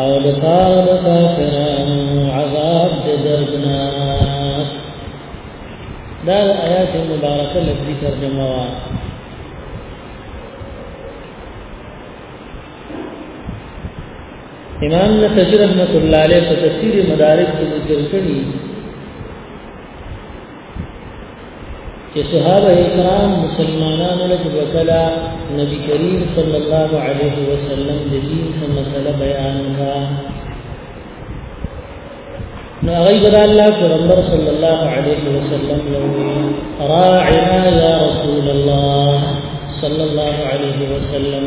او د پاره د کافرانو عذاب د دردناک دا آیات مبارکه لفظي ترجمه وا امام نصر رحمت الله علیه په تفسیر مدارک کې ذکر کړی چې صحابه کرام مسلمانانو له وکلا نبی کریم صلی الله علیه وسلم د دین څخه مسله بیان کا نو غیب الله پیغمبر صلی الله علیه وسلم یو راعنا یا رسول الله صلی الله علیه وسلم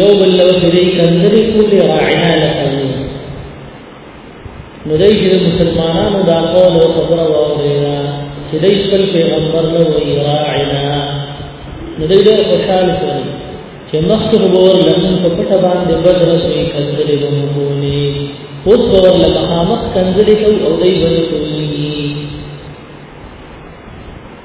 یو بل له دې کندري کولې راعنا لکوي نو دای چې مسلمانانو دا قول او خبره واورېده چې دای خپل پیغمبر له وی راعنا نو دای ډېر خوشاله شول چې مخکې وګور لمن په پټه باندې بدر سوی کندري ومونی اوس وګور لکه خامخ کندري او دای باندې کوي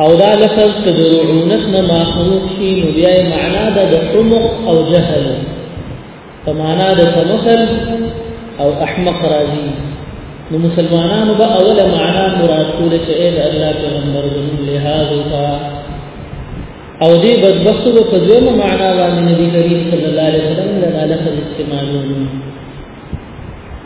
او دا لفظ که د رعونت نه ماخوذ شي نو بیا یې معنا ده د حمق او جهل په معنا د تمثل او احمق راځي نو مسلمانانو به اوله معنا مراد کوله چې اې د الله پیغمبر زموږ لحاظ وکړه او دې بدبختو به په دویمه معنا باندې نبی کریم صلی الله علیه وسلم له لفظ استعمالوي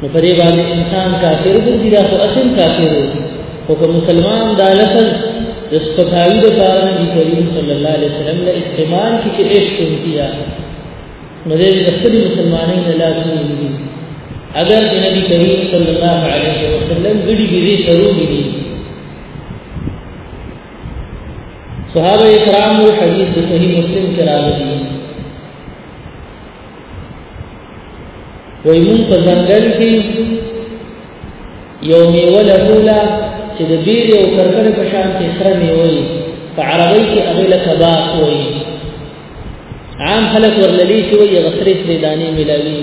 نو په دې باندې انسان کافر ګرځي دا خو اصل کافر دی خو که مسلمان دا لفظ د سپکاوي د پاره نبی کریم صلی الله علیه وسلم له استعمال کې چې عشق کیا نو دې د خپل مسلمانۍ نه لازم دی اگر چې نبی کریم صلی الله علیه وسلم ګډي ګډي شروع دي صحابه کرام او حدیث صحیح مسلم کرام دي وای مون په ځنګل کې یو میوه لهولا چې د بیر او کرکر په شان کې سره میوه وي په عربی کې هغه له کباق وي عام خلک ورللی چې وي غسرې سرې دانې ملاوي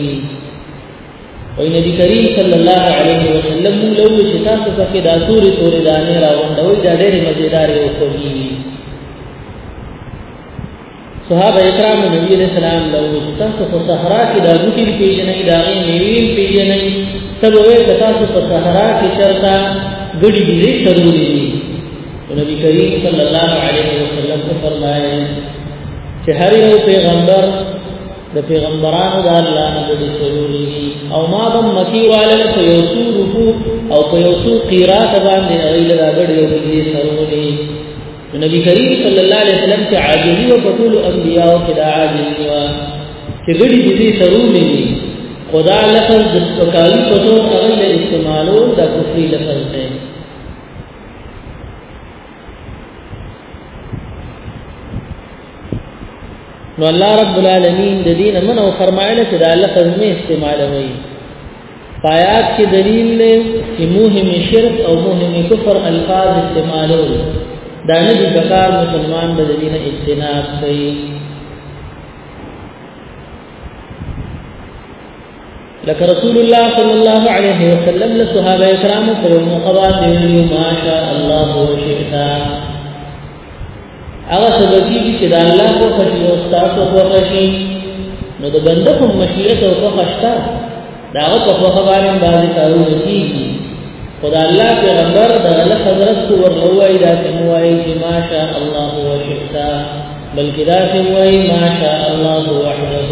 وي نبی کریم صلی الله علیه وسلم موږ له وی چې تاسو ته کې دا تورې تورې دانې راوندوي دا ډېرې مزیدارې او خوږې صحابه کرام نبی علیہ السلام له تاسو په صحرا کې د بوټي پیژنې دا غي نیویم پیژنې تبوې تاسو په صحرا کې چرتا ګډي دې ضروري دي نبی کریم صلی الله علیه وسلم فرمایي چې هر یو پیغمبر د پیغمبرانو د الله نه د سروري او ما بم مکی والل په یو څو رکو او په یو څو قرات باندې ایله دا غړي او دې سروري نبی کریم صلی الله علیه وسلم چې عاجزی او ټول انبیاء او کدا عاجزی وا چې ګړي دې سرولې دي خدا لفظ د وکالو په تور هغه له استعمالو د کفري لفظ دی نو الله رب العالمین د دین منو فرمایله چې دا لفظ نه استعمالوي پایات کې دلیل دی چې مهم شرک او مهم کفر الفاظ استعمالول دا نه دي بکار مسلمان به دین اجتناب کوي لکه رسول الله صلی الله علیه وسلم له صحابه کرامو پر مقابله ما شاء الله وشئتا هغه سبکی چې د الله په خوښي او تاسو په خوښي نو د بنده کوم مشیت او په خوښتا دا په خوښه باندې باندې کارو کیږي خدا الله پیغمبر د الله حضرت کو ورغوي دا سموي چې ماشاء الله وشئتا بلکې دا سموي ماشاء الله وحده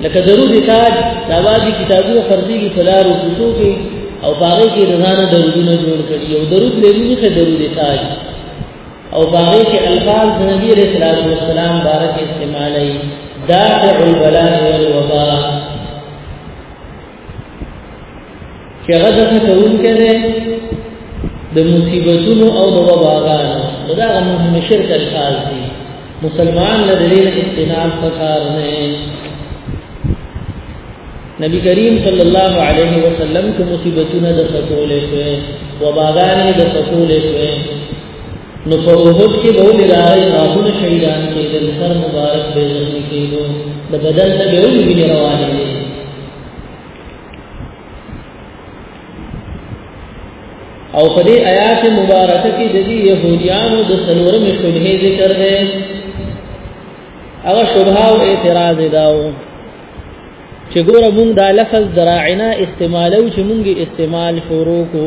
لکه درود تاج دا واجی کتابونه فرضیږي په لارو کوڅو کې او باغې کې رضانه درودونه جوړ کړي او درود لري چې درود تاج او باغې کې الفاظ د نبی علیہ الصلوۃ والسلام بارک استعمالي دافع البلاء والوباء چې هغه د تکون کړي د مصیبتونو او د وباګانو دا هغه مهم شرک الفاظ دي مسلمان له دې اجتناب پکار نه نبی کریم صلی الله علیه وسلم کو مصیبتونه د سکولې شوې وباګانې د سکولې شوې نو په اوهد کې به ولې راغی غاښونه شهیدان کېدل سر مبارک به زخمي کېدو د بدن نه به ولې وینې روانې دي او په دې آیات مبارکه کې د دې يهوديانو د سنورم شبهه ذکر ده هغه شبهه او اعتراض داو چې ګوره مونږ دا لفظ دراعنا استعمالو چې مونږه استعمال شروع کو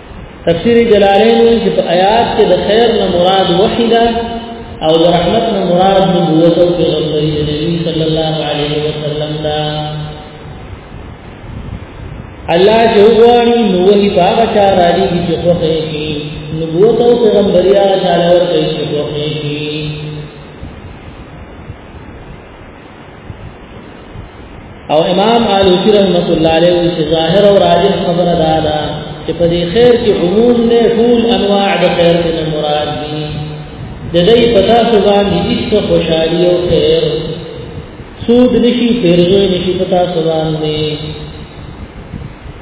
تفسیر جلالین چې په آیات کې د خیر نه مراد وحی ده او د رحمت نه مراد نبوت او پیغمبري د نبی صلی الله علیه وسلم ده الله چې وګوري نو وحی هغه چا راځي چې خوښه کی نبوت او پیغمبري هغه چا لور کوي چې خوښه کی او امام علوسی رحمت الله علیه وی چې ظاهر او راجح خبره دا ده چې په دې خیر کې عموم نه ټول انواع د خیر نه مراد دي د دې پتا سو باندې هیڅ خوشحالي او خیر سود نشي پیرځوي نشي پتا سو باندې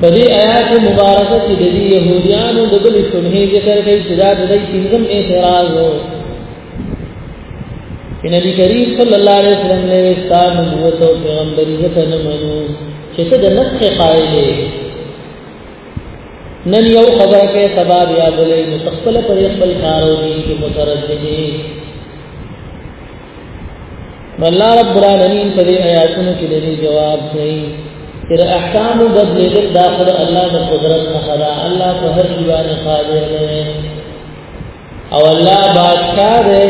په دې آیات مبارکه کې د دې يهوديانو د بل شبهه ذکر کوي چې دا د دې پنځم اعتراض وو چې نبی کریم صلی الله علیه وسلم له وستا نبوت او پیغمبري ته نه منو چې ته د نسخ قائل یې نن یو خبره کې سبا بیا بلې نو خپل پر خپل کارو دي کې مترجمه الله رب العالمین په دې آیاتونو کې د دې جواب دی چې احکام بدلېدل داخله الله د قدرت څخه ده الله په هر شي باندې قادر دی او الله بادشاہ دی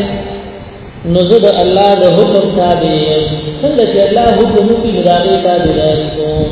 نو زه د الله د حکم تابع یم څنګه چې الله حکم کوي دا غي تابع کوم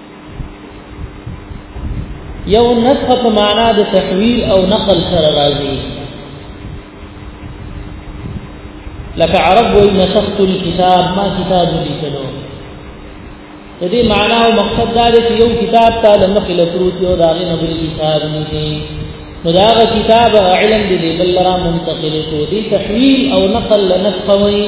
یو نسخ په معنا د تحویل او نقل سره راځي لکه عرب وی نسخت الكتاب ما کتاب لیکلو د دې معنا او مقصد دا دی چې یو کتاب ته د مخې له پروت یو د هغې نه بل کتاب نیسي نو د هغه کتاب هغه علم دی دی بل را منتقل شو دی تحویل او نقل له نسخه وایي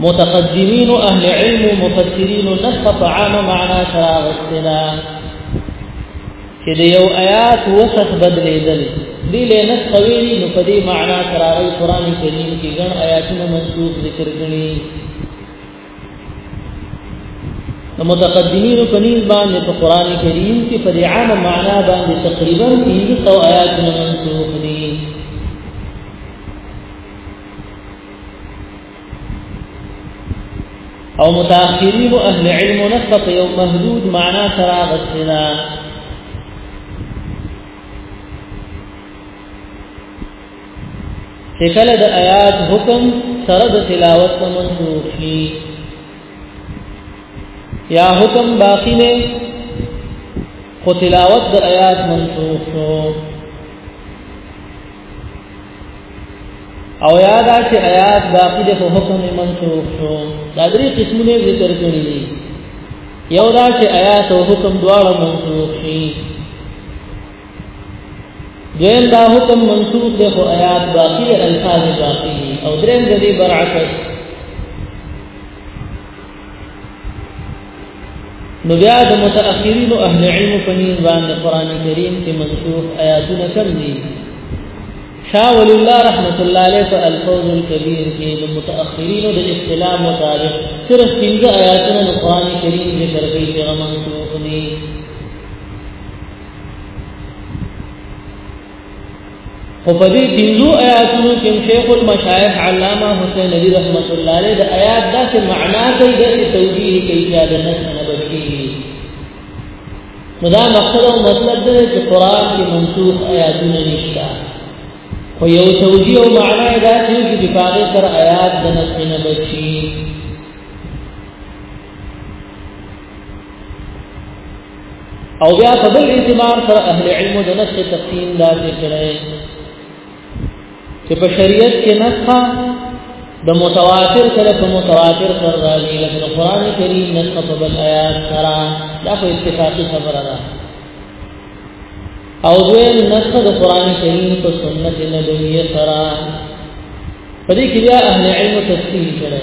متقدمین اهل علم مفسرین نسخ عام معنا شراغ استنا چې د یو آیات وسخ بدلیدل دی له نسخ ویلی نو په دې معنا شراغ قران کریم کې ګڼ آیاتونه منسوخ ذکر کړي د متقدمینو په نیز باندې په قران کریم کې په عامه معنا باندې تقریبا 300 آیات منسوخ دي او متأخرین اهل علم نسبت یو محدود معنا سره غسنا چې کله د آیات حکم سره د تلاوت په منسوخ شي یا حکم باقی نه خو تلاوت د آیات منسوخ شو او یاد چې آیات باقی د حکم منسوخ شو دا درې قسمونه ذکر کړی دي یو دا چې آیات او حکم دواړه منسوخ شي دویم دا حکم منسوخ دی خو آیات باقی دی الفاظ باقی دی او دریم د دې برعکس نو بیا د متأخرین او اهل علم په نيز باندې قران کریم کې منسوخ آیاتونه کم دي شاه ولی الله رحمت الله علیه په الفوز الکبیر کې د متأخرین او د اصطلاح مطابق صرف پنځه آیاتونه د قران کریم ذکر کوي چې منسوخ دي خو په دې پنځو آیاتونو کې شیخ المشایخ علامه حسین علی رحمت الله علیه د آیات داسې معنا کوي د توجیه کوي چې د نس نه بچي نو دا مقصد او مطلب دی چې قران کې منسوخ آیاتونه نشته خو یو توجیه او معنا دا چې د پاره تر آیات د نس نه بچي او بیا په بل اعتبار سره اهل علم د نفس تقسیم دا ذکر چې په شریعت کې نسخه د متواتر سره په متواتر سره راځي لکه قرآن کریم نسخه په بل آیات سره دا په اتفاقی خبره ده او دویم نسخه د قرآن کریم په سنت نبویه سره په دې کې بیا اهل علم تفصیل کړي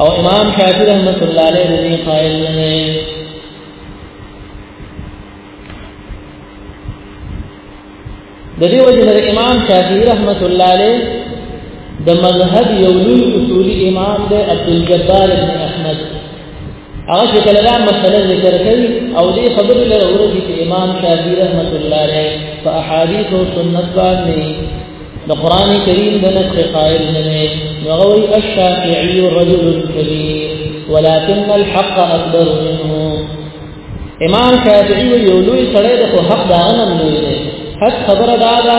او امام شافعی رحمۃ اللہ علیہ دې قائل نه د دې وجه نه امام شافعی رحمۃ اللہ علیہ د مذهب یو لوی اصولی امام دی عبد الجبار بن احمد هغه چې کله دا مسله ذکر کوي او دې خبرې له ورځې چې امام شافعي رحمت الله علیه په احادیث او سنت باندې د قران کریم د نسخ قائل نه دی هغه وی الشافعي رجل كبير ولكن الحق اكبر منه امام شافعي یو لوی سړی د حق دا نه منلی حق خبره دا ده